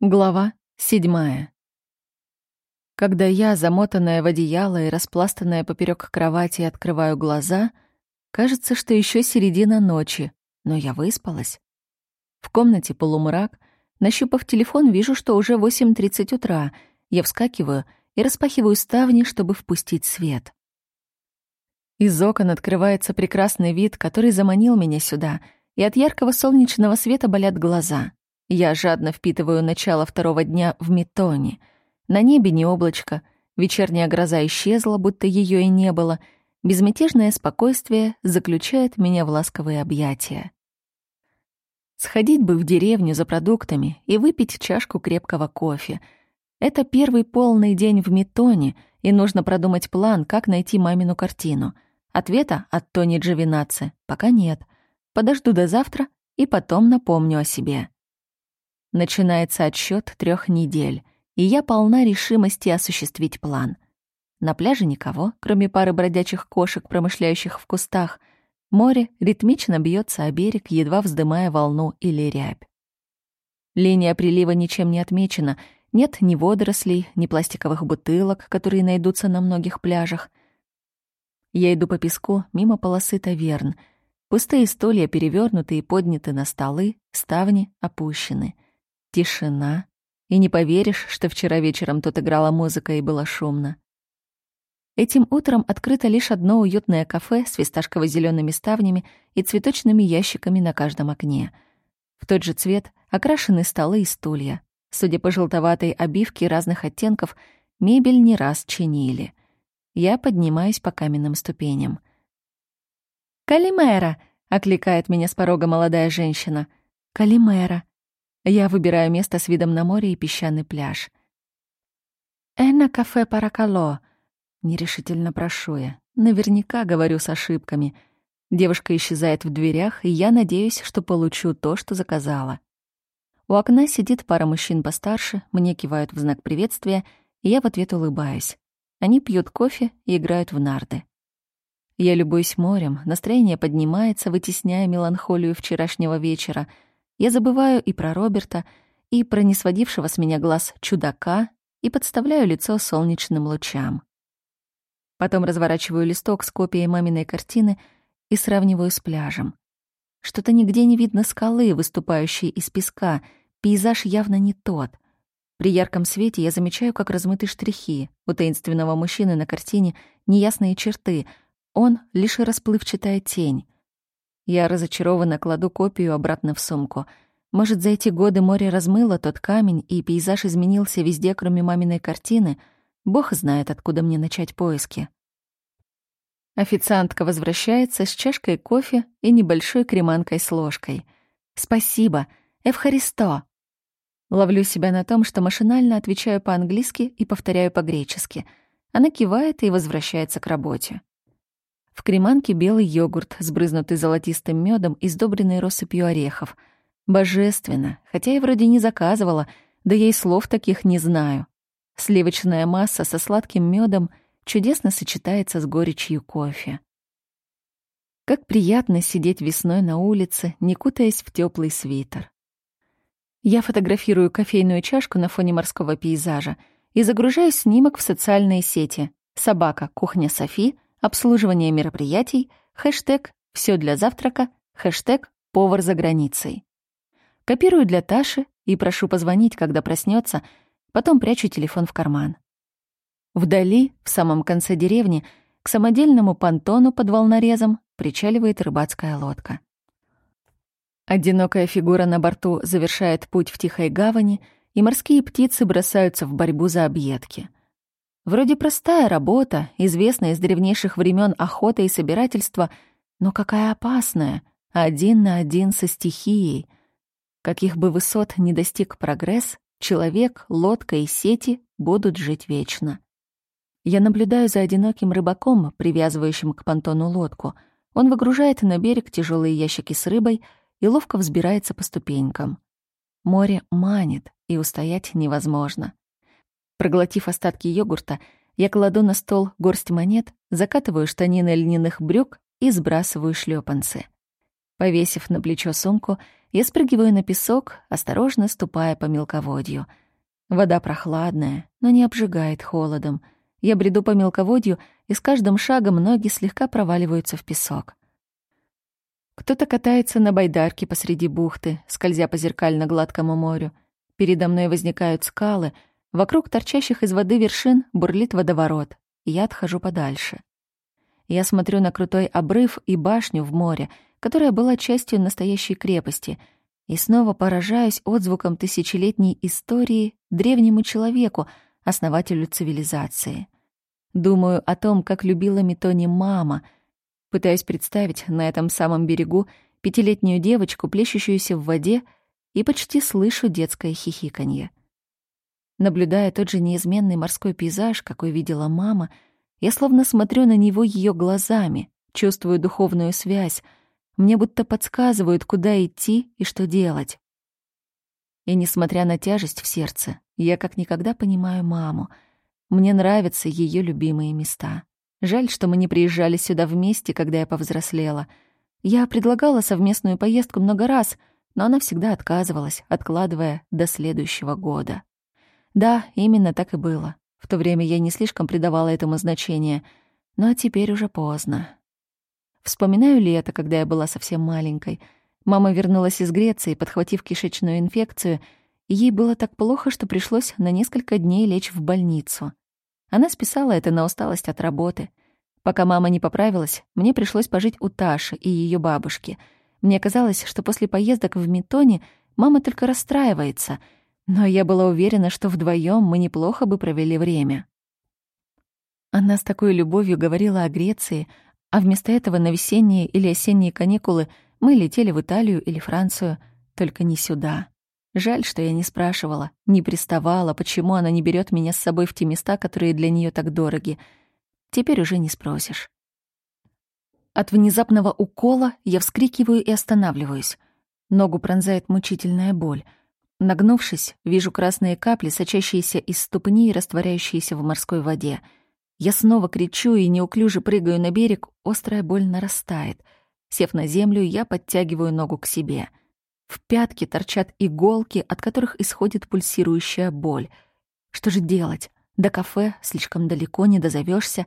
Глава седьмая. Когда я, замотанная в одеяло и распластанная поперек кровати, открываю глаза, кажется, что еще середина ночи, но я выспалась. В комнате полумрак, нащупав телефон, вижу, что уже 8.30 утра. Я вскакиваю и распахиваю ставни, чтобы впустить свет. Из окон открывается прекрасный вид, который заманил меня сюда, и от яркого солнечного света болят глаза — я жадно впитываю начало второго дня в метоне. На небе не облачко, вечерняя гроза исчезла, будто ее и не было. Безмятежное спокойствие заключает меня в ласковые объятия. Сходить бы в деревню за продуктами и выпить чашку крепкого кофе. Это первый полный день в метоне, и нужно продумать план, как найти мамину картину. Ответа от Тони Джовинаци пока нет. Подожду до завтра и потом напомню о себе. Начинается отсчет трех недель, и я полна решимости осуществить план. На пляже никого, кроме пары бродячих кошек, промышляющих в кустах. Море ритмично бьется о берег, едва вздымая волну или рябь. Линия прилива ничем не отмечена. Нет ни водорослей, ни пластиковых бутылок, которые найдутся на многих пляжах. Я иду по песку мимо полосы таверн. Пустые стулья перевернуты и подняты на столы, ставни опущены — Тишина. И не поверишь, что вчера вечером тут играла музыка и было шумно. Этим утром открыто лишь одно уютное кафе с фисташково зелеными ставнями и цветочными ящиками на каждом окне. В тот же цвет окрашены столы и стулья. Судя по желтоватой обивке разных оттенков, мебель не раз чинили. Я поднимаюсь по каменным ступеням. «Калимера!» — окликает меня с порога молодая женщина. «Калимера!» Я выбираю место с видом на море и песчаный пляж. «Эна кафе Паракало», — нерешительно прошу я. Наверняка говорю с ошибками. Девушка исчезает в дверях, и я надеюсь, что получу то, что заказала. У окна сидит пара мужчин постарше, мне кивают в знак приветствия, и я в ответ улыбаюсь. Они пьют кофе и играют в нарды. Я любуюсь морем, настроение поднимается, вытесняя меланхолию вчерашнего вечера — я забываю и про Роберта, и про несводившего с меня глаз чудака, и подставляю лицо солнечным лучам. Потом разворачиваю листок с копией маминой картины и сравниваю с пляжем. Что-то нигде не видно скалы, выступающей из песка, пейзаж явно не тот. При ярком свете я замечаю, как размыты штрихи. У таинственного мужчины на картине неясные черты, он — лишь расплывчатая тень. Я разочарованно кладу копию обратно в сумку. Может, за эти годы море размыло тот камень, и пейзаж изменился везде, кроме маминой картины? Бог знает, откуда мне начать поиски. Официантка возвращается с чашкой кофе и небольшой креманкой с ложкой. «Спасибо. Эвхаристо». Ловлю себя на том, что машинально отвечаю по-английски и повторяю по-гречески. Она кивает и возвращается к работе. В креманке белый йогурт, сбрызнутый золотистым медом и сдобренный россыпью орехов. Божественно, хотя я вроде не заказывала, да я и слов таких не знаю. Сливочная масса со сладким медом чудесно сочетается с горечью кофе. Как приятно сидеть весной на улице, не кутаясь в теплый свитер. Я фотографирую кофейную чашку на фоне морского пейзажа и загружаю снимок в социальные сети. Собака, кухня Софи — обслуживание мероприятий, хэштег «Все для завтрака», хэштег «Повар за границей». Копирую для Таши и прошу позвонить, когда проснется, потом прячу телефон в карман. Вдали, в самом конце деревни, к самодельному понтону под волнорезом причаливает рыбацкая лодка. Одинокая фигура на борту завершает путь в тихой гавани, и морские птицы бросаются в борьбу за объедки — Вроде простая работа, известная из древнейших времен охота и собирательство, но какая опасная, один на один со стихией. Каких бы высот ни достиг прогресс, человек, лодка и сети будут жить вечно. Я наблюдаю за одиноким рыбаком, привязывающим к понтону лодку. Он выгружает на берег тяжелые ящики с рыбой и ловко взбирается по ступенькам. Море манит, и устоять невозможно. Проглотив остатки йогурта, я кладу на стол горсть монет, закатываю штанины льняных брюк и сбрасываю шлепанцы. Повесив на плечо сумку, Я спрыгиваю на песок, осторожно ступая по мелководью. Вода прохладная, но не обжигает холодом. Я бреду по мелководью, и с каждым шагом ноги слегка проваливаются в песок. Кто-то катается на байдарке посреди бухты, скользя по зеркально-гладкому морю. Передо мной возникают скалы, вокруг торчащих из воды вершин бурлит водоворот, я отхожу подальше. Я смотрю на крутой обрыв и башню в море, которая была частью настоящей крепости, и снова поражаюсь отзвуком тысячелетней истории древнему человеку, основателю цивилизации. Думаю о том, как любила Метони мама. Пытаюсь представить на этом самом берегу пятилетнюю девочку, плещущуюся в воде, и почти слышу детское хихиканье. Наблюдая тот же неизменный морской пейзаж, какой видела мама, я словно смотрю на него ее глазами, чувствую духовную связь, мне будто подсказывают, куда идти и что делать. И несмотря на тяжесть в сердце, я как никогда понимаю маму. Мне нравятся ее любимые места. Жаль, что мы не приезжали сюда вместе, когда я повзрослела. Я предлагала совместную поездку много раз, но она всегда отказывалась, откладывая до следующего года. Да, именно так и было. В то время я не слишком придавала этому значения, но теперь уже поздно. Вспоминаю ли это, когда я была совсем маленькой. Мама вернулась из Греции, подхватив кишечную инфекцию, и ей было так плохо, что пришлось на несколько дней лечь в больницу. Она списала это на усталость от работы. Пока мама не поправилась, мне пришлось пожить у Таши и ее бабушки. Мне казалось, что после поездок в Метоне мама только расстраивается, но я была уверена, что вдвоем мы неплохо бы провели время. Она с такой любовью говорила о Греции, а вместо этого на весенние или осенние каникулы мы летели в Италию или Францию, только не сюда. Жаль, что я не спрашивала, не приставала, почему она не берет меня с собой в те места, которые для нее так дороги. Теперь уже не спросишь. От внезапного укола я вскрикиваю и останавливаюсь. Ногу пронзает мучительная боль. Нагнувшись, вижу красные капли, сочащиеся из ступни и растворяющиеся в морской воде — я снова кричу и неуклюже прыгаю на берег, острая боль нарастает. Сев на землю, я подтягиваю ногу к себе. В пятке торчат иголки, от которых исходит пульсирующая боль. Что же делать? До кафе слишком далеко, не дозовешься.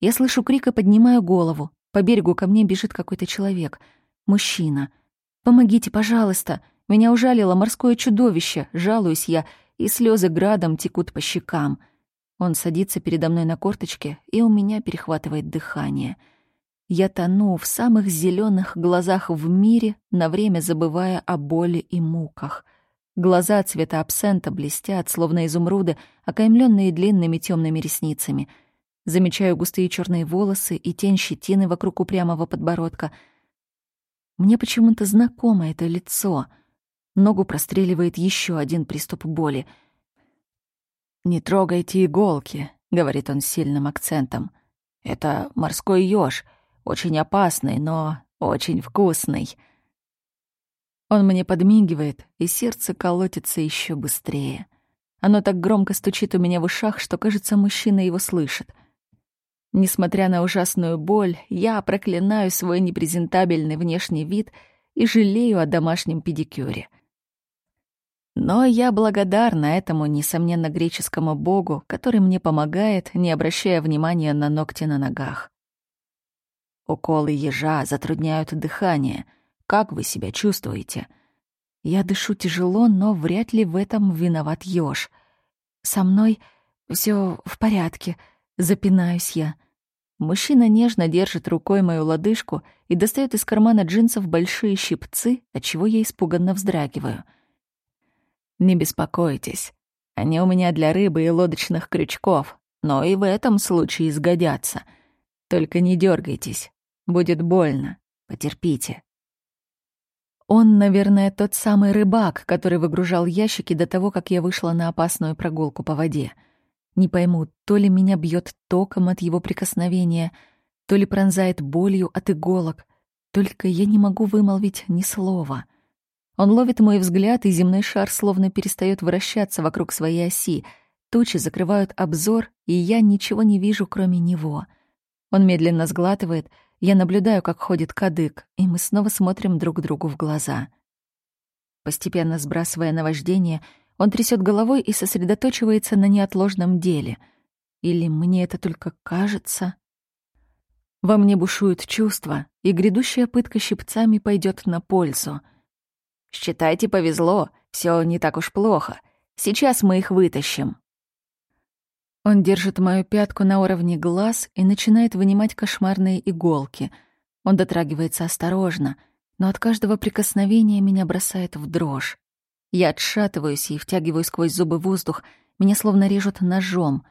Я слышу крик и поднимаю голову. По берегу ко мне бежит какой-то человек. Мужчина. «Помогите, пожалуйста!» Меня ужалило морское чудовище, жалуюсь я, и слезы градом текут по щекам — он садится передо мной на корточке, и у меня перехватывает дыхание. Я тону в самых зеленых глазах в мире, на время забывая о боли и муках. Глаза цвета абсента блестят, словно изумруды, окаймленные длинными темными ресницами. Замечаю густые черные волосы и тень щетины вокруг упрямого подбородка. Мне почему-то знакомо это лицо. Ногу простреливает еще один приступ боли — «Не трогайте иголки», — говорит он с сильным акцентом. «Это морской ёж, очень опасный, но очень вкусный». Он мне подмигивает, и сердце колотится еще быстрее. Оно так громко стучит у меня в ушах, что, кажется, мужчина его слышит. Несмотря на ужасную боль, я проклинаю свой непрезентабельный внешний вид и жалею о домашнем педикюре. Но я благодарна этому, несомненно, греческому богу, который мне помогает, не обращая внимания на ногти на ногах. Уколы ежа затрудняют дыхание. Как вы себя чувствуете? Я дышу тяжело, но вряд ли в этом виноват еж. Со мной все в порядке, запинаюсь я. Мужчина нежно держит рукой мою лодыжку и достает из кармана джинсов большие щипцы, от чего я испуганно вздрагиваю — не беспокойтесь. Они у меня для рыбы и лодочных крючков, но и в этом случае сгодятся. Только не дергайтесь. Будет больно. Потерпите. Он, наверное, тот самый рыбак, который выгружал ящики до того, как я вышла на опасную прогулку по воде. Не пойму, то ли меня бьет током от его прикосновения, то ли пронзает болью от иголок. Только я не могу вымолвить ни слова — он ловит мой взгляд, и земной шар словно перестает вращаться вокруг своей оси. Тучи закрывают обзор, и я ничего не вижу, кроме него. Он медленно сглатывает, я наблюдаю, как ходит кадык, и мы снова смотрим друг другу в глаза. Постепенно сбрасывая наваждение, он трясет головой и сосредоточивается на неотложном деле. Или мне это только кажется? Во мне бушуют чувства, и грядущая пытка щипцами пойдет на пользу. «Считайте, повезло, все не так уж плохо. Сейчас мы их вытащим». Он держит мою пятку на уровне глаз и начинает вынимать кошмарные иголки. Он дотрагивается осторожно, но от каждого прикосновения меня бросает в дрожь. Я отшатываюсь и втягиваю сквозь зубы воздух, меня словно режут ножом.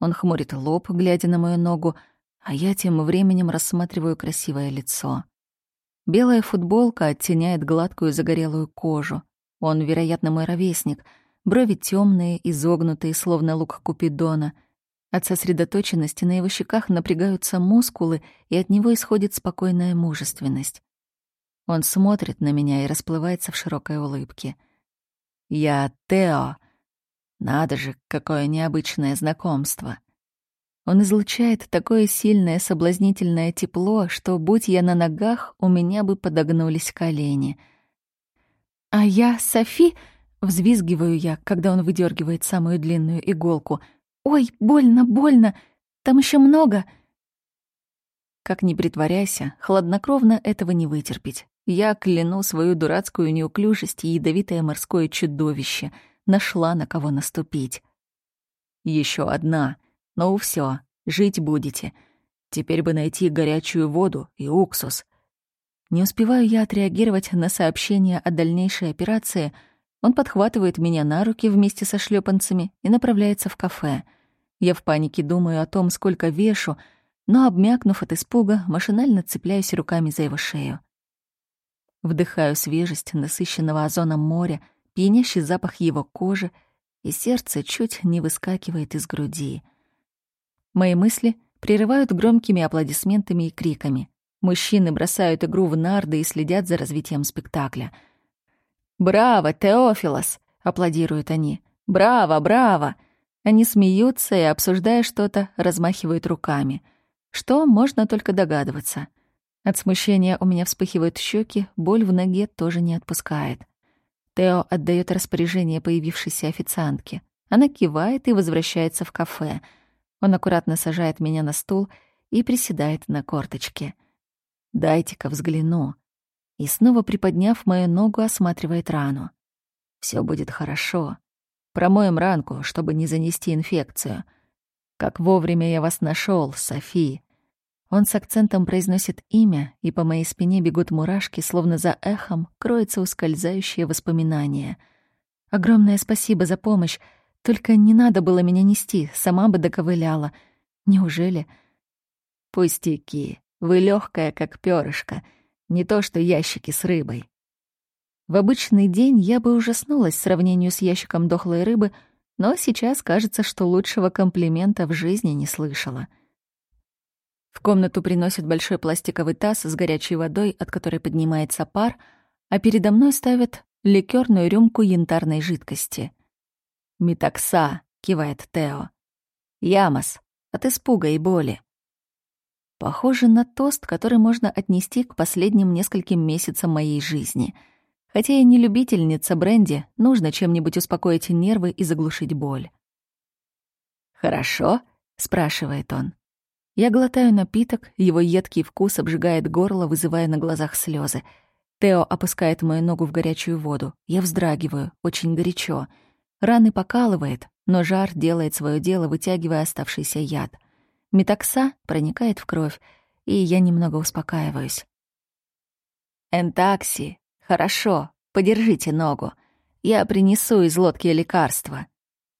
Он хмурит лоб, глядя на мою ногу, а я тем временем рассматриваю красивое лицо. Белая футболка оттеняет гладкую загорелую кожу. Он, вероятно, мой ровесник — брови темные, изогнутые, словно лук Купидона. От сосредоточенности на его щеках напрягаются мускулы, и от него исходит спокойная мужественность. Он смотрит на меня и расплывается в широкой улыбке. «Я Тео. Надо же, какое необычное знакомство!» Он излучает такое сильное соблазнительное тепло, что, будь я на ногах, у меня бы подогнулись колени. «А я Софи?» Взвизгиваю я, когда он выдергивает самую длинную иголку. «Ой, больно, больно! Там еще много!» Как ни притворяйся, хладнокровно этого не вытерпеть. Я кляну свою дурацкую неуклюжесть и ядовитое морское чудовище. Нашла на кого наступить. Еще одна. Ну все, жить будете. Теперь бы найти горячую воду и уксус. Не успеваю я отреагировать на сообщение о дальнейшей операции — он подхватывает меня на руки вместе со шлепанцами и направляется в кафе. Я в панике думаю о том, сколько вешу, но, обмякнув от испуга, машинально цепляюсь руками за его шею. Вдыхаю свежесть насыщенного озоном моря, пьянящий запах его кожи, и сердце чуть не выскакивает из груди. Мои мысли прерывают громкими аплодисментами и криками. Мужчины бросают игру в нарды и следят за развитием спектакля — «Браво, Теофилос!» — аплодируют они. «Браво, браво!» Они смеются и, обсуждая что-то, размахивают руками. Что, можно только догадываться. От смущения у меня вспыхивают щеки, боль в ноге тоже не отпускает. Тео отдает распоряжение появившейся официантке. Она кивает и возвращается в кафе. Он аккуратно сажает меня на стул и приседает на корточке. «Дайте-ка взгляну», и снова приподняв мою ногу, осматривает рану. Все будет хорошо. Промоем ранку, чтобы не занести инфекцию. Как вовремя я вас нашел, Софи. Он с акцентом произносит имя, и по моей спине бегут мурашки, словно за эхом кроется ускользающее воспоминание. Огромное спасибо за помощь. Только не надо было меня нести, сама бы доковыляла. Неужели? Пустяки. Вы легкая, как перышко. Не то что ящики с рыбой. В обычный день я бы ужаснулась сравнению с ящиком дохлой рыбы, но сейчас кажется, что лучшего комплимента в жизни не слышала. В комнату приносят большой пластиковый таз с горячей водой, от которой поднимается пар, а передо мной ставят ликерную рюмку янтарной жидкости. «Метакса», — кивает Тео. «Ямос, от испуга и боли». Похоже на тост, который можно отнести к последним нескольким месяцам моей жизни. Хотя я не любительница бренди, нужно чем-нибудь успокоить нервы и заглушить боль. «Хорошо?» — спрашивает он. Я глотаю напиток, его едкий вкус обжигает горло, вызывая на глазах слезы. Тео опускает мою ногу в горячую воду. Я вздрагиваю, очень горячо. Раны покалывает, но жар делает свое дело, вытягивая оставшийся яд. Метакса проникает в кровь, и я немного успокаиваюсь. «Энтакси, хорошо, подержите ногу. Я принесу из лодки лекарства».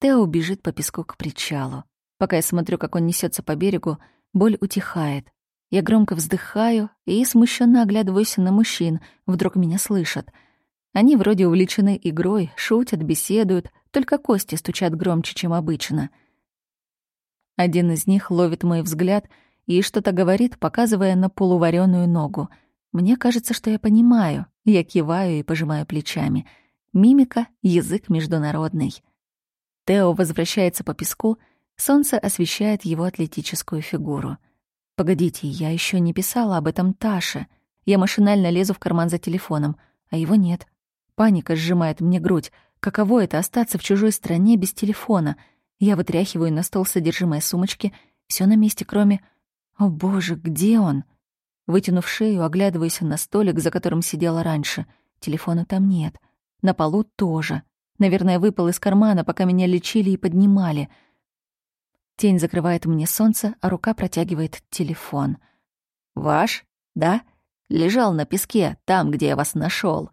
Тео бежит по песку к причалу. Пока я смотрю, как он несется по берегу, боль утихает. Я громко вздыхаю и смущенно оглядываюсь на мужчин, вдруг меня слышат. Они вроде увлечены игрой, шутят, беседуют, только кости стучат громче, чем обычно — один из них ловит мой взгляд и что-то говорит, показывая на полуварёную ногу. Мне кажется, что я понимаю. Я киваю и пожимаю плечами. Мимика — язык международный. Тео возвращается по песку, солнце освещает его атлетическую фигуру. Погодите, я еще не писала об этом Таше. Я машинально лезу в карман за телефоном, а его нет. Паника сжимает мне грудь. Каково это — остаться в чужой стране без телефона? Я вытряхиваю на стол содержимое сумочки. Все на месте, кроме... О боже, где он? Вытянув шею, оглядываюсь на столик, за которым сидела раньше. Телефона там нет. На полу тоже. Наверное, выпал из кармана, пока меня лечили и поднимали. Тень закрывает мне солнце, а рука протягивает телефон. «Ваш? Да? Лежал на песке, там, где я вас нашел.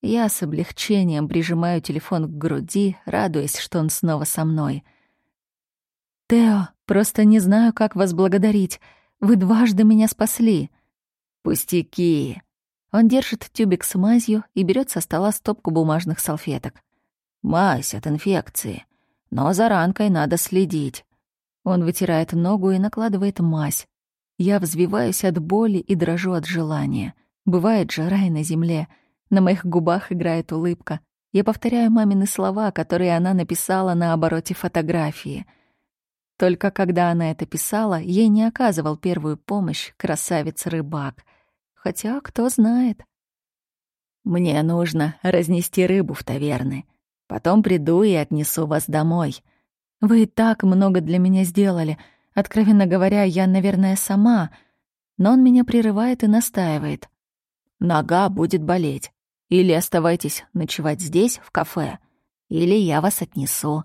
Я с облегчением прижимаю телефон к груди, радуясь, что он снова со мной. «Тео, просто не знаю, как вас благодарить. Вы дважды меня спасли». «Пустяки!» Он держит тюбик с мазью и берет со стола стопку бумажных салфеток. «Мазь от инфекции. Но за ранкой надо следить». Он вытирает ногу и накладывает мазь. Я взвиваюсь от боли и дрожу от желания. Бывает же рай на земле. На моих губах играет улыбка. Я повторяю мамины слова, которые она написала на обороте фотографии. Только когда она это писала, ей не оказывал первую помощь красавец-рыбак — Хотя, кто знает. Мне нужно разнести рыбу в таверны. Потом приду и отнесу вас домой. Вы и так много для меня сделали. Откровенно говоря, я, наверное, сама. Но он меня прерывает и настаивает. Нога будет болеть. Или оставайтесь ночевать здесь, в кафе, или я вас отнесу.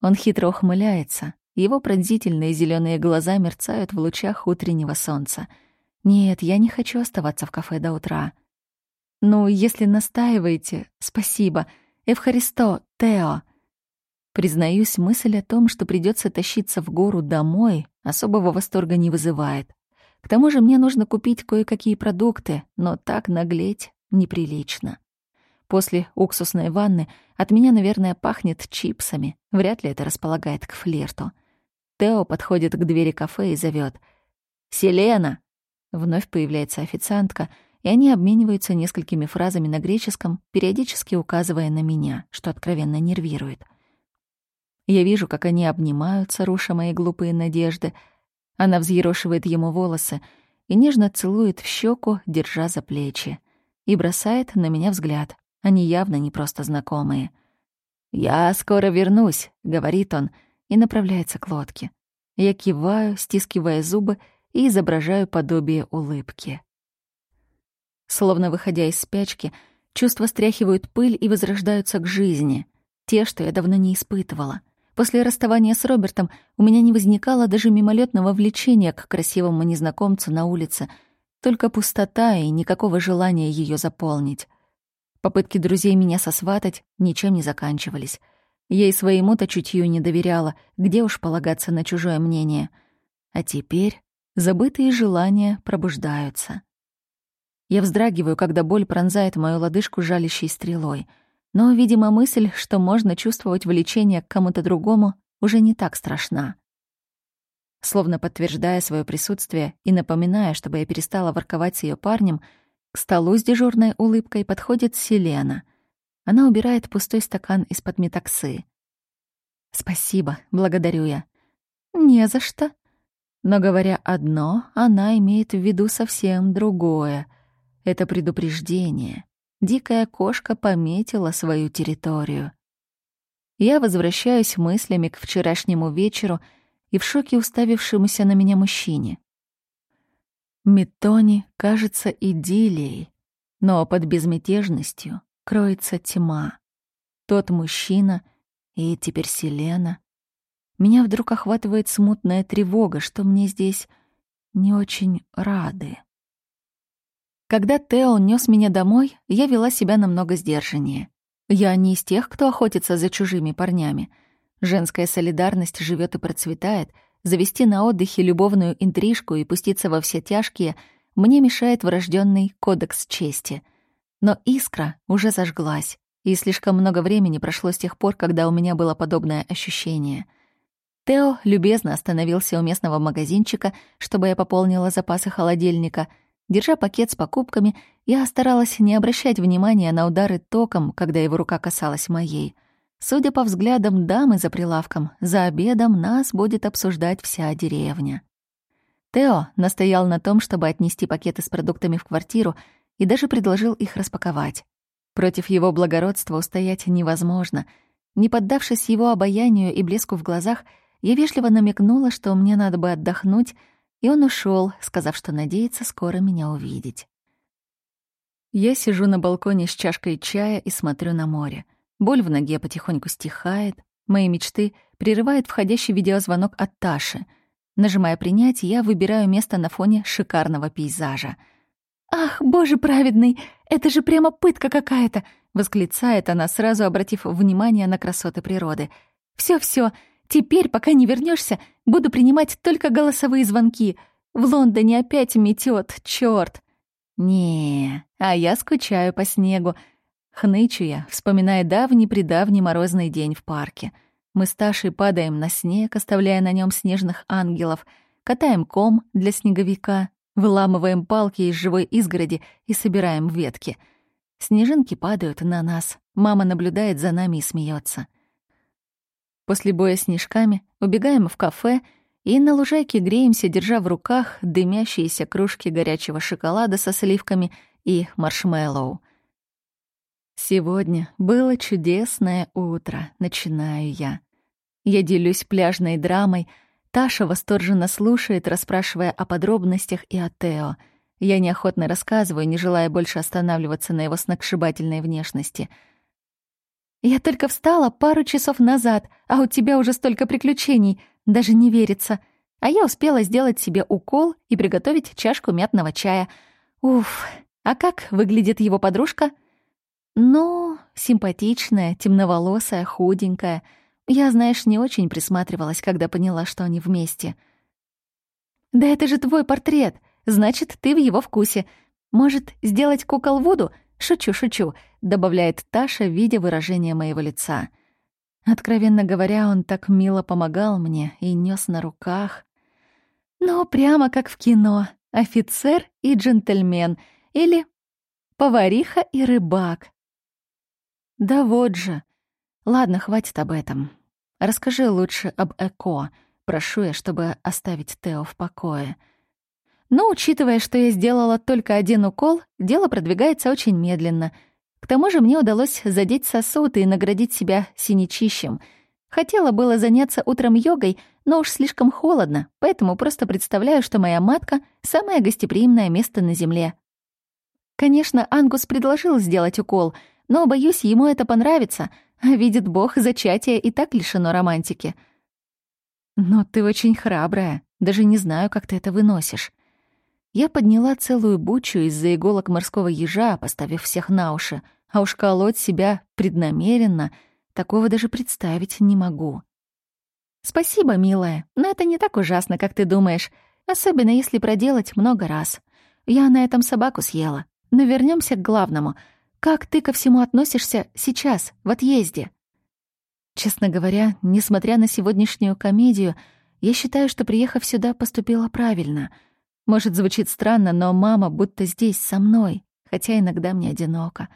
Он хитро ухмыляется. Его пронзительные зеленые глаза мерцают в лучах утреннего солнца — нет, я не хочу оставаться в кафе до утра. Ну, если настаиваете, спасибо. Эвхаристо, Тео. Признаюсь, мысль о том, что придется тащиться в гору домой, особого восторга не вызывает. К тому же мне нужно купить кое-какие продукты, но так наглеть неприлично. После уксусной ванны от меня, наверное, пахнет чипсами. Вряд ли это располагает к флирту. Тео подходит к двери кафе и зовет: «Селена!» Вновь появляется официантка, и они обмениваются несколькими фразами на греческом, периодически указывая на меня, что откровенно нервирует. Я вижу, как они обнимаются, руша мои глупые надежды. Она взъерошивает ему волосы и нежно целует в щеку, держа за плечи. И бросает на меня взгляд. Они явно не просто знакомые. «Я скоро вернусь», — говорит он, и направляется к лодке. Я киваю, стискивая зубы, и изображаю подобие улыбки. Словно выходя из спячки, чувства стряхивают пыль и возрождаются к жизни, те, что я давно не испытывала. После расставания с Робертом у меня не возникало даже мимолетного влечения к красивому незнакомцу на улице, только пустота и никакого желания ее заполнить. Попытки друзей меня сосватать ничем не заканчивались. Я и своему-то чутью не доверяла, где уж полагаться на чужое мнение. А теперь Забытые желания пробуждаются. Я вздрагиваю, когда боль пронзает мою лодыжку жалящей стрелой. Но, видимо, мысль, что можно чувствовать влечение к кому-то другому, уже не так страшна. Словно подтверждая свое присутствие и напоминая, чтобы я перестала ворковать с ее парнем, к столу с дежурной улыбкой подходит Селена. Она убирает пустой стакан из-под метаксы. «Спасибо, благодарю я». «Не за что», но говоря одно, она имеет в виду совсем другое. Это предупреждение. Дикая кошка пометила свою территорию. Я возвращаюсь мыслями к вчерашнему вечеру и в шоке уставившемуся на меня мужчине. Метони кажется идиллией, но под безмятежностью кроется тьма. Тот мужчина и теперь Селена меня вдруг охватывает смутная тревога, что мне здесь не очень рады. Когда Тео нес меня домой, я вела себя намного сдержаннее. Я не из тех, кто охотится за чужими парнями. Женская солидарность живет и процветает. Завести на отдыхе любовную интрижку и пуститься во все тяжкие мне мешает врожденный кодекс чести. Но искра уже зажглась, и слишком много времени прошло с тех пор, когда у меня было подобное ощущение — Тео любезно остановился у местного магазинчика, чтобы я пополнила запасы холодильника. Держа пакет с покупками, я старалась не обращать внимания на удары током, когда его рука касалась моей. Судя по взглядам дамы за прилавком, за обедом нас будет обсуждать вся деревня. Тео настоял на том, чтобы отнести пакеты с продуктами в квартиру и даже предложил их распаковать. Против его благородства устоять невозможно. Не поддавшись его обаянию и блеску в глазах, я вежливо намекнула, что мне надо бы отдохнуть, и он ушел, сказав, что надеется скоро меня увидеть. Я сижу на балконе с чашкой чая и смотрю на море. Боль в ноге потихоньку стихает. Мои мечты прерывает входящий видеозвонок от Таши. Нажимая «Принять», я выбираю место на фоне шикарного пейзажа. «Ах, боже праведный, это же прямо пытка какая-то!» — восклицает она, сразу обратив внимание на красоты природы. все, все, теперь, пока не вернешься, буду принимать только голосовые звонки. В Лондоне опять метет, черт. Не, а я скучаю по снегу. Хнычу я, вспоминая давний-предавний морозный день в парке. Мы с Ташей падаем на снег, оставляя на нем снежных ангелов, катаем ком для снеговика, выламываем палки из живой изгороди и собираем ветки. Снежинки падают на нас. Мама наблюдает за нами и смеется. После боя снежками убегаем в кафе и на лужайке греемся, держа в руках дымящиеся кружки горячего шоколада со сливками и маршмеллоу. Сегодня было чудесное утро, начинаю я. Я делюсь пляжной драмой, Таша восторженно слушает, расспрашивая о подробностях и о Тео. Я неохотно рассказываю, не желая больше останавливаться на его сногсшибательной внешности. «Я только встала пару часов назад, а у тебя уже столько приключений, даже не верится. А я успела сделать себе укол и приготовить чашку мятного чая. Уф, а как выглядит его подружка?» Ну, симпатичная, темноволосая, худенькая. Я, знаешь, не очень присматривалась, когда поняла, что они вместе. «Да это же твой портрет! Значит, ты в его вкусе. Может, сделать кукол Вуду? Шучу, шучу», — добавляет Таша, видя выражение моего лица. Откровенно говоря, он так мило помогал мне и нес на руках. Ну, прямо как в кино. Офицер и джентльмен. Или повариха и рыбак. Да вот же. Ладно, хватит об этом. Расскажи лучше об ЭКО. Прошу я, чтобы оставить Тео в покое. Но, учитывая, что я сделала только один укол, дело продвигается очень медленно. К тому же мне удалось задеть сосуд и наградить себя синячищем. Хотела было заняться утром йогой, но уж слишком холодно, поэтому просто представляю, что моя матка — самое гостеприимное место на Земле. Конечно, Ангус предложил сделать укол — но, боюсь, ему это понравится, видит бог, зачатие и так лишено романтики. Но ты очень храбрая, даже не знаю, как ты это выносишь. Я подняла целую бучу из-за иголок морского ежа, поставив всех на уши, а уж колоть себя преднамеренно, такого даже представить не могу. Спасибо, милая, но это не так ужасно, как ты думаешь, особенно если проделать много раз. Я на этом собаку съела. Но вернемся к главному — как ты ко всему относишься сейчас, в отъезде? Честно говоря, несмотря на сегодняшнюю комедию, я считаю, что, приехав сюда, поступила правильно. Может, звучит странно, но мама будто здесь, со мной, хотя иногда мне одиноко.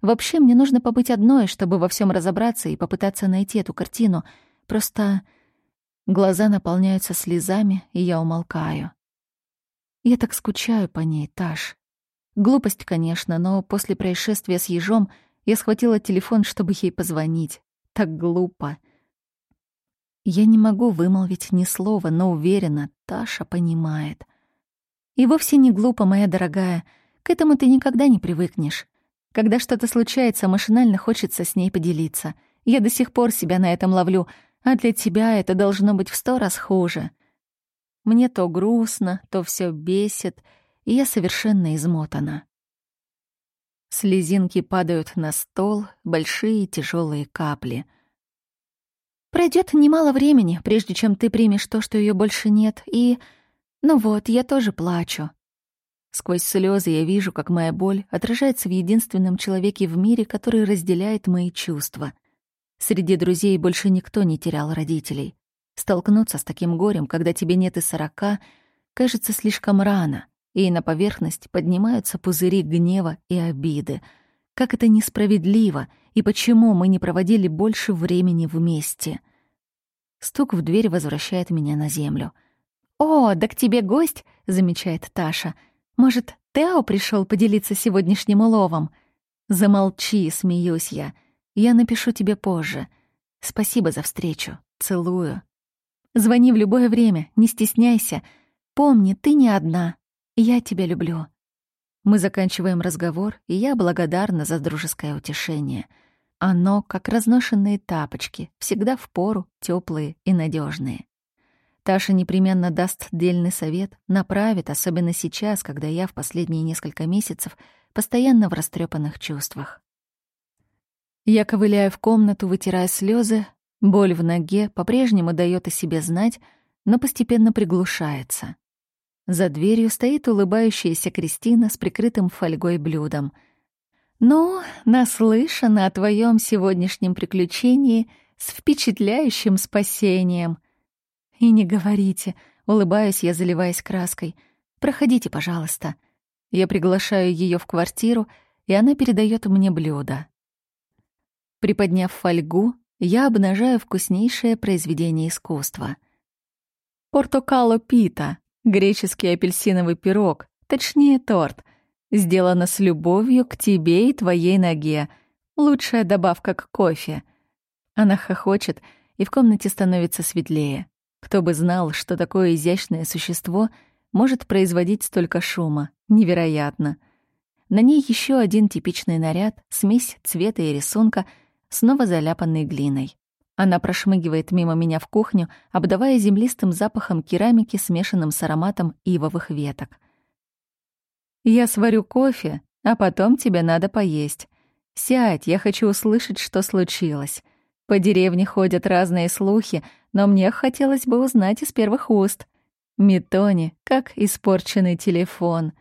Вообще, мне нужно побыть одной, чтобы во всем разобраться и попытаться найти эту картину. Просто глаза наполняются слезами, и я умолкаю. Я так скучаю по ней, Таш. Глупость, конечно, но после происшествия с ежом я схватила телефон, чтобы ей позвонить. Так глупо. Я не могу вымолвить ни слова, но уверена, Таша понимает. И вовсе не глупо, моя дорогая. К этому ты никогда не привыкнешь. Когда что-то случается, машинально хочется с ней поделиться. Я до сих пор себя на этом ловлю, а для тебя это должно быть в сто раз хуже. Мне то грустно, то все бесит — и я совершенно измотана. Слезинки падают на стол, большие тяжелые капли. Пройдет немало времени, прежде чем ты примешь то, что ее больше нет, и... Ну вот, я тоже плачу. Сквозь слезы я вижу, как моя боль отражается в единственном человеке в мире, который разделяет мои чувства. Среди друзей больше никто не терял родителей. Столкнуться с таким горем, когда тебе нет и сорока, кажется слишком рано — и на поверхность поднимаются пузыри гнева и обиды. Как это несправедливо, и почему мы не проводили больше времени вместе? Стук в дверь возвращает меня на землю. «О, да к тебе гость!» — замечает Таша. «Может, Тео пришел поделиться сегодняшним уловом?» Замолчи, смеюсь я. Я напишу тебе позже. Спасибо за встречу. Целую. Звони в любое время, не стесняйся. Помни, ты не одна. Я тебя люблю. Мы заканчиваем разговор, и я благодарна за дружеское утешение. Оно, как разношенные тапочки, всегда в пору, теплые и надежные. Таша непременно даст дельный совет, направит, особенно сейчас, когда я в последние несколько месяцев постоянно в растрепанных чувствах. Я ковыляю в комнату, вытирая слезы, боль в ноге по-прежнему дает о себе знать, но постепенно приглушается. За дверью стоит улыбающаяся Кристина с прикрытым фольгой блюдом. «Ну, наслышана о твоем сегодняшнем приключении с впечатляющим спасением». «И не говорите», — улыбаюсь я, заливаясь краской. «Проходите, пожалуйста». Я приглашаю ее в квартиру, и она передает мне блюдо. Приподняв фольгу, я обнажаю вкуснейшее произведение искусства. Портокало пита Греческий апельсиновый пирог, точнее торт, сделано с любовью к тебе и твоей ноге. Лучшая добавка к кофе. Она хохочет, и в комнате становится светлее. Кто бы знал, что такое изящное существо может производить столько шума. Невероятно. На ней еще один типичный наряд, смесь цвета и рисунка, снова заляпанный глиной. Она прошмыгивает мимо меня в кухню, обдавая землистым запахом керамики, смешанным с ароматом ивовых веток. «Я сварю кофе, а потом тебе надо поесть. Сядь, я хочу услышать, что случилось. По деревне ходят разные слухи, но мне хотелось бы узнать из первых уст. Метони, как испорченный телефон.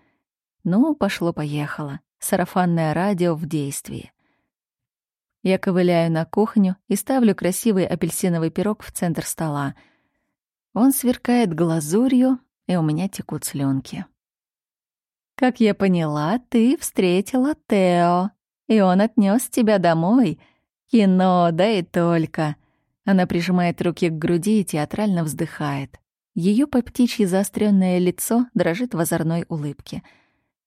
Ну, пошло-поехало. Сарафанное радио в действии. Я ковыляю на кухню и ставлю красивый апельсиновый пирог в центр стола. Он сверкает глазурью, и у меня текут слюнки. «Как я поняла, ты встретила Тео, и он отнес тебя домой. Кино, да и только». Она прижимает руки к груди и театрально вздыхает. Ее по птичьи заостренное лицо дрожит в озорной улыбке.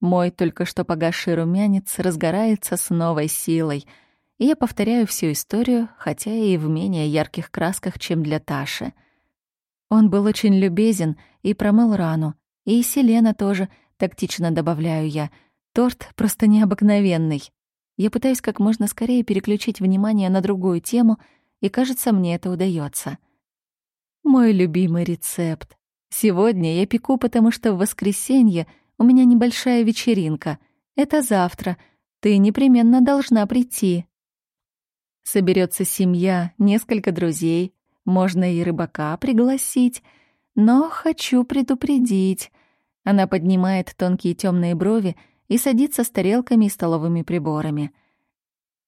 Мой только что погасший румянец разгорается с новой силой — и я повторяю всю историю, хотя и в менее ярких красках, чем для Таши. Он был очень любезен и промыл рану. И Селена тоже, тактично добавляю я. Торт просто необыкновенный. Я пытаюсь как можно скорее переключить внимание на другую тему, и, кажется, мне это удается. Мой любимый рецепт. Сегодня я пеку, потому что в воскресенье у меня небольшая вечеринка. Это завтра. Ты непременно должна прийти. Соберется семья, несколько друзей, можно и рыбака пригласить. Но хочу предупредить. Она поднимает тонкие темные брови и садится с тарелками и столовыми приборами.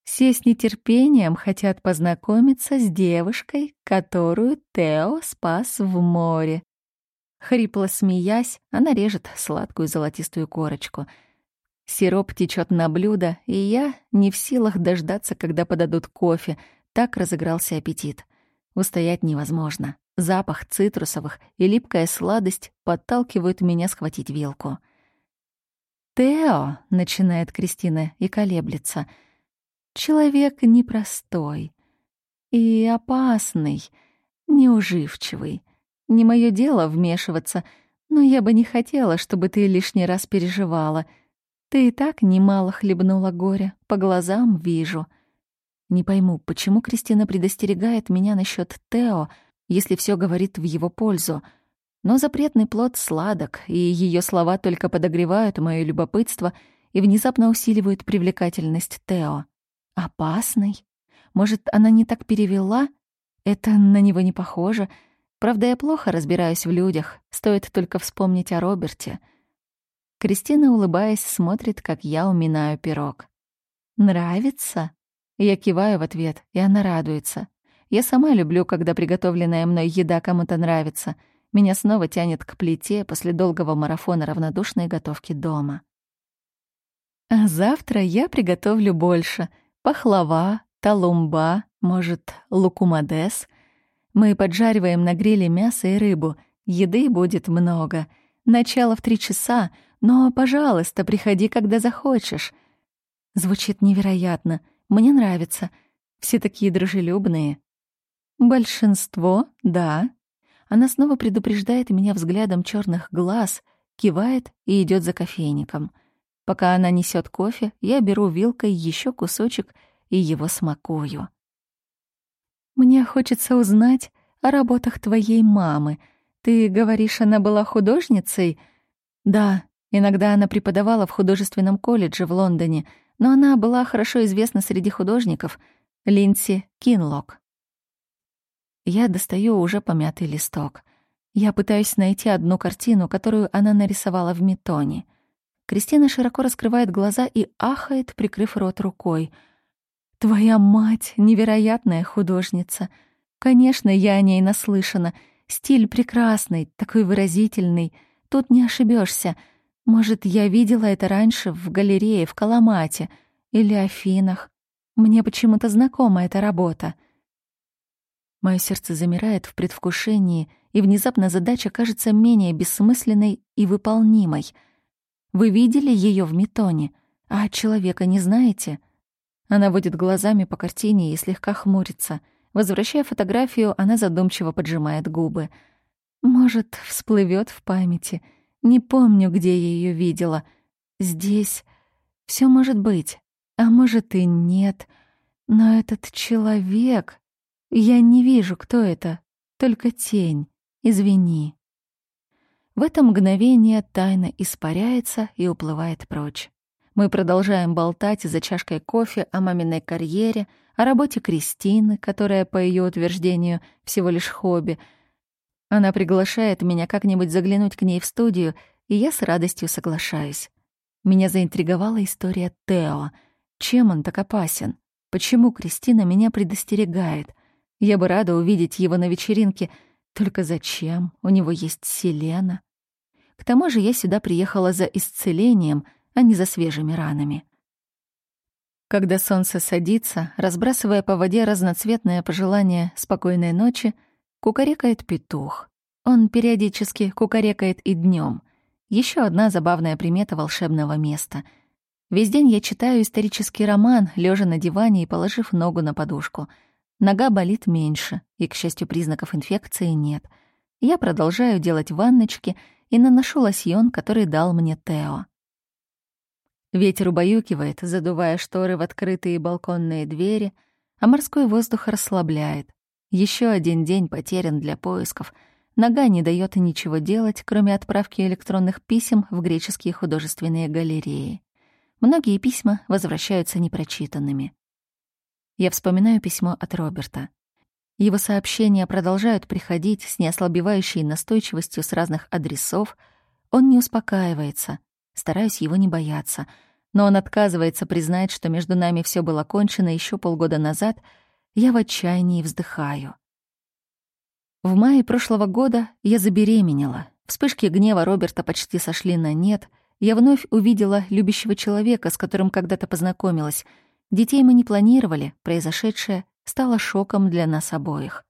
Все с нетерпением хотят познакомиться с девушкой, которую Тео спас в море. Хрипло смеясь, она режет сладкую золотистую корочку — Сироп течет на блюдо, и я не в силах дождаться, когда подадут кофе. Так разыгрался аппетит. Устоять невозможно. Запах цитрусовых и липкая сладость подталкивают меня схватить вилку. «Тео», — начинает Кристина и колеблется, — «человек непростой и опасный, неуживчивый. Не мое дело вмешиваться, но я бы не хотела, чтобы ты лишний раз переживала — ты и так немало хлебнула горя, по глазам вижу. Не пойму, почему Кристина предостерегает меня насчет Тео, если все говорит в его пользу. Но запретный плод сладок, и ее слова только подогревают мое любопытство и внезапно усиливают привлекательность Тео. Опасный? Может, она не так перевела? Это на него не похоже. Правда, я плохо разбираюсь в людях, стоит только вспомнить о Роберте — Кристина, улыбаясь, смотрит, как я уминаю пирог. «Нравится?» Я киваю в ответ, и она радуется. Я сама люблю, когда приготовленная мной еда кому-то нравится. Меня снова тянет к плите после долгого марафона равнодушной готовки дома. А завтра я приготовлю больше. Пахлава, талумба, может, лукумадес. Мы поджариваем на гриле мясо и рыбу. Еды будет много. Начало в три часа — но, пожалуйста, приходи, когда захочешь. Звучит невероятно. Мне нравится. Все такие дружелюбные. Большинство, да. Она снова предупреждает меня взглядом черных глаз, кивает и идет за кофейником. Пока она несет кофе, я беру вилкой еще кусочек и его смакую. Мне хочется узнать о работах твоей мамы. Ты говоришь, она была художницей? Да, иногда она преподавала в художественном колледже в Лондоне, но она была хорошо известна среди художников. Линси Кинлок. Я достаю уже помятый листок. Я пытаюсь найти одну картину, которую она нарисовала в метоне. Кристина широко раскрывает глаза и ахает, прикрыв рот рукой. «Твоя мать — невероятная художница. Конечно, я о ней наслышана. Стиль прекрасный, такой выразительный. Тут не ошибешься. Может, я видела это раньше в галерее в Каламате или Афинах. Мне почему-то знакома эта работа». Мое сердце замирает в предвкушении, и внезапно задача кажется менее бессмысленной и выполнимой. Вы видели ее в метоне, а человека не знаете? Она водит глазами по картине и слегка хмурится. Возвращая фотографию, она задумчиво поджимает губы. Может, всплывет в памяти. Не помню, где я ее видела. Здесь все может быть, а может и нет. Но этот человек... Я не вижу, кто это, только тень. Извини. В это мгновение тайна испаряется и уплывает прочь. Мы продолжаем болтать за чашкой кофе о маминой карьере, о работе Кристины, которая, по ее утверждению, всего лишь хобби. Она приглашает меня как-нибудь заглянуть к ней в студию, и я с радостью соглашаюсь. Меня заинтриговала история Тео. Чем он так опасен? Почему Кристина меня предостерегает? Я бы рада увидеть его на вечеринке, только зачем? У него есть Селена. К тому же я сюда приехала за исцелением, а не за свежими ранами. Когда солнце садится, разбрасывая по воде разноцветное пожелание спокойной ночи, кукарекает петух. Он периодически кукарекает и днем. Еще одна забавная примета волшебного места. Весь день я читаю исторический роман, лежа на диване и положив ногу на подушку — Нога болит меньше, и, к счастью, признаков инфекции нет. Я продолжаю делать ванночки и наношу лосьон, который дал мне Тео. Ветер убаюкивает, задувая шторы в открытые балконные двери, а морской воздух расслабляет. Еще один день потерян для поисков. Нога не дает ничего делать, кроме отправки электронных писем в греческие художественные галереи. Многие письма возвращаются непрочитанными. Я вспоминаю письмо от Роберта. Его сообщения продолжают приходить с неослабевающей настойчивостью с разных адресов. Он не успокаивается. Стараюсь его не бояться. Но он отказывается признать, что между нами все было кончено еще полгода назад. Я в отчаянии вздыхаю. В мае прошлого года я забеременела. Вспышки гнева Роберта почти сошли на нет. Я вновь увидела любящего человека, с которым когда-то познакомилась — Детей мы не планировали, произошедшее стало шоком для нас обоих.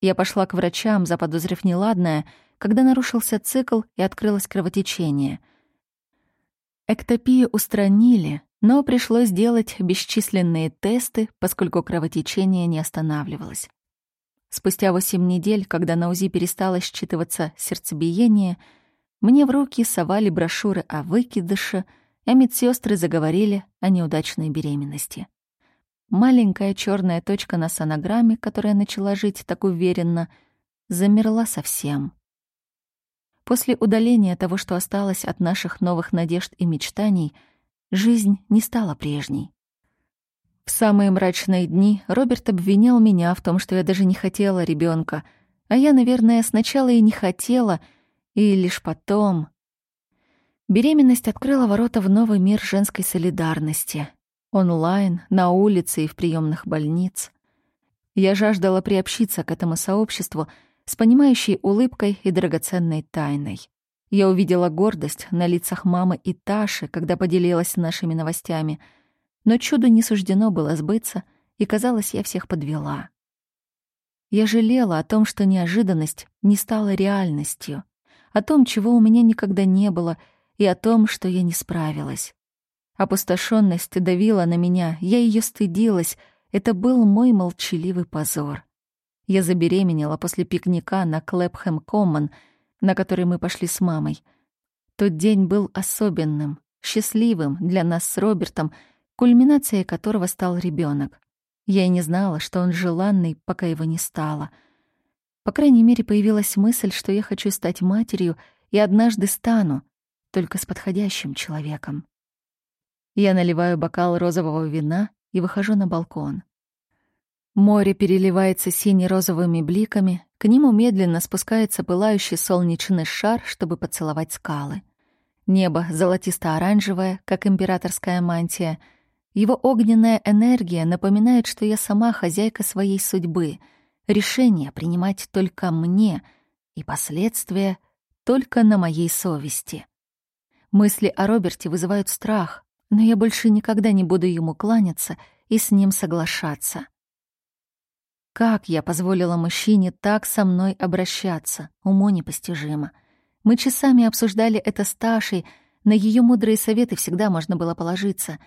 Я пошла к врачам, заподозрив неладное, когда нарушился цикл и открылось кровотечение. Эктопию устранили, но пришлось делать бесчисленные тесты, поскольку кровотечение не останавливалось. Спустя восемь недель, когда на УЗИ перестало считываться сердцебиение, мне в руки совали брошюры о выкидыше — а медсестры заговорили о неудачной беременности. Маленькая черная точка на сонограмме, которая начала жить так уверенно, замерла совсем. После удаления того, что осталось от наших новых надежд и мечтаний, жизнь не стала прежней. В самые мрачные дни Роберт обвинял меня в том, что я даже не хотела ребенка, а я, наверное, сначала и не хотела, и лишь потом, Беременность открыла ворота в новый мир женской солидарности. Онлайн, на улице и в приемных больниц. Я жаждала приобщиться к этому сообществу с понимающей улыбкой и драгоценной тайной. Я увидела гордость на лицах мамы и Таши, когда поделилась нашими новостями. Но чуду не суждено было сбыться, и, казалось, я всех подвела. Я жалела о том, что неожиданность не стала реальностью, о том, чего у меня никогда не было — и о том, что я не справилась. Опустошенность давила на меня, я ее стыдилась. Это был мой молчаливый позор. Я забеременела после пикника на Клэпхэм Коммон, на который мы пошли с мамой. Тот день был особенным, счастливым для нас с Робертом, кульминацией которого стал ребенок. Я и не знала, что он желанный, пока его не стало. По крайней мере, появилась мысль, что я хочу стать матерью и однажды стану, только с подходящим человеком. Я наливаю бокал розового вина и выхожу на балкон. Море переливается сине-розовыми бликами, к нему медленно спускается пылающий солнечный шар, чтобы поцеловать скалы. Небо золотисто-оранжевое, как императорская мантия. Его огненная энергия напоминает, что я сама хозяйка своей судьбы. Решение принимать только мне, и последствия только на моей совести. Мысли о Роберте вызывают страх, но я больше никогда не буду ему кланяться и с ним соглашаться. Как я позволила мужчине так со мной обращаться, уму непостижимо. Мы часами обсуждали это с Ташей, на ее мудрые советы всегда можно было положиться.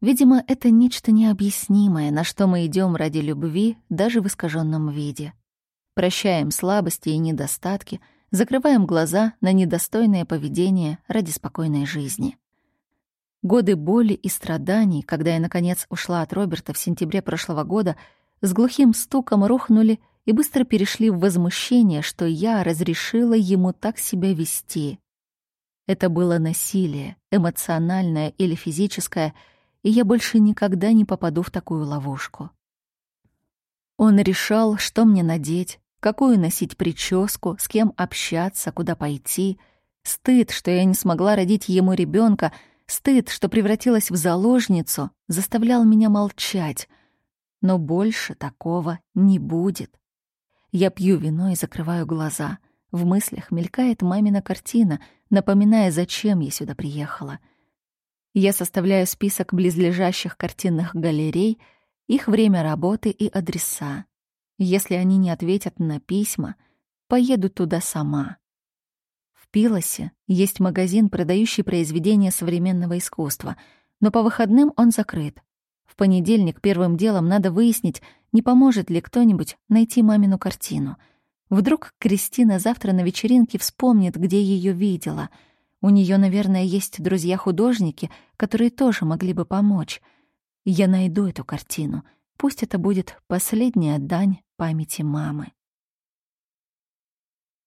Видимо, это нечто необъяснимое, на что мы идем ради любви, даже в искаженном виде. Прощаем слабости и недостатки, закрываем глаза на недостойное поведение ради спокойной жизни. Годы боли и страданий, когда я, наконец, ушла от Роберта в сентябре прошлого года, с глухим стуком рухнули и быстро перешли в возмущение, что я разрешила ему так себя вести. Это было насилие, эмоциональное или физическое, и я больше никогда не попаду в такую ловушку. Он решал, что мне надеть, какую носить прическу, с кем общаться, куда пойти. Стыд, что я не смогла родить ему ребенка, Стыд, что превратилась в заложницу, заставлял меня молчать. Но больше такого не будет. Я пью вино и закрываю глаза. В мыслях мелькает мамина картина, напоминая, зачем я сюда приехала. Я составляю список близлежащих картинных галерей, их время работы и адреса. Если они не ответят на письма, поеду туда сама. В Пилосе есть магазин, продающий произведения современного искусства, но по выходным он закрыт. Понедельник первым делом надо выяснить, не поможет ли кто-нибудь найти мамину картину. Вдруг Кристина завтра на вечеринке вспомнит, где ее видела. У нее, наверное, есть друзья-художники, которые тоже могли бы помочь. Я найду эту картину. Пусть это будет последняя дань памяти мамы.